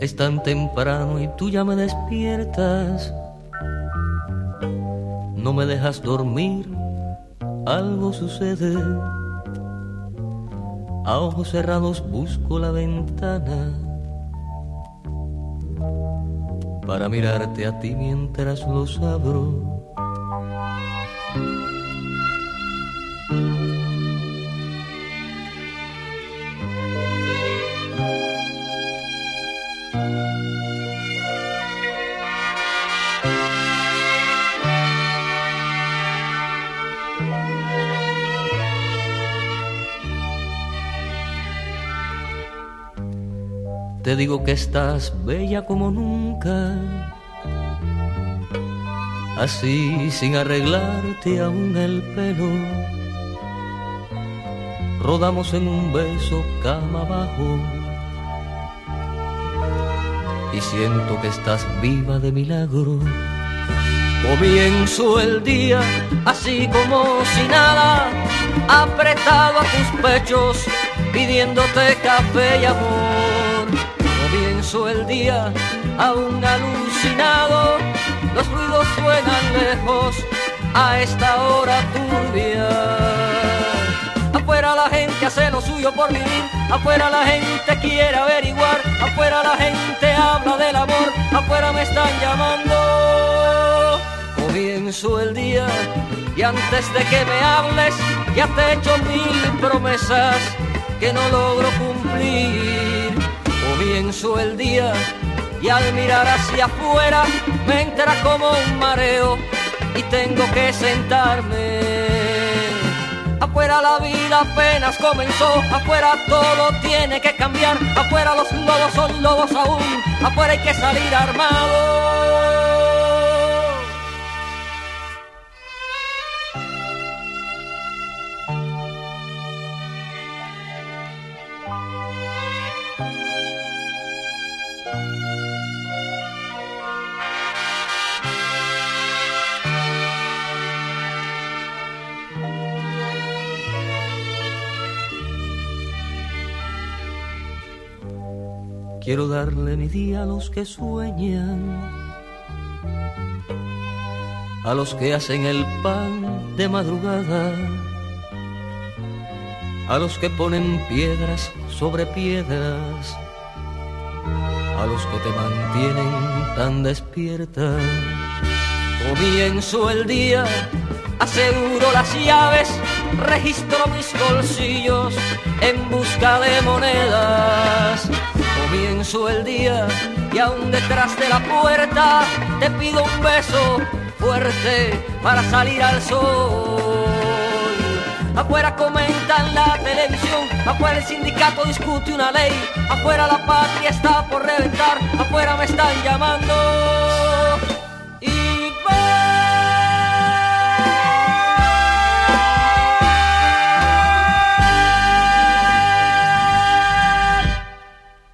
Es tan temprano y tú ya me despiertas. No me dejas dormir, algo sucede. A ojos cerrados busco la ventana para mirarte a ti mientras los abro. Te digo que estás bella como nunca, así sin arreglarte aún el pelo. Rodamos en un beso cama abajo y siento que estás viva de milagro. Comienzo el día así como si nada, apretado a tus pechos, pidiéndote café y amor el día aún alucinado, los ruidos suenan lejos a esta hora turbia. Afuera la gente hace lo suyo por vivir, afuera la gente quiere averiguar, afuera la gente habla del amor, afuera me están llamando. Comienzo el día y antes de que me hables ya te he hecho mil promesas que no logro cumplir comienzo el día y al mirar hacia afuera me entra como un mareo y tengo que sentarme. Afuera la vida apenas comenzó, afuera todo tiene que cambiar, afuera los lobos son lobos aún, afuera hay que salir armado. Quiero darle mi día a los que sueñan, a los que hacen el pan de madrugada, a los que ponen piedras sobre piedras, a los que te mantienen tan despierta. Comienzo el día, aseguro las llaves, registro mis bolsillos en busca de monedas Comienzo el día y aún detrás de la puerta te pido un beso fuerte para salir al sol. Afuera comentan la televisión, afuera el sindicato discute una ley, afuera la patria está por reventar, afuera me están llamando.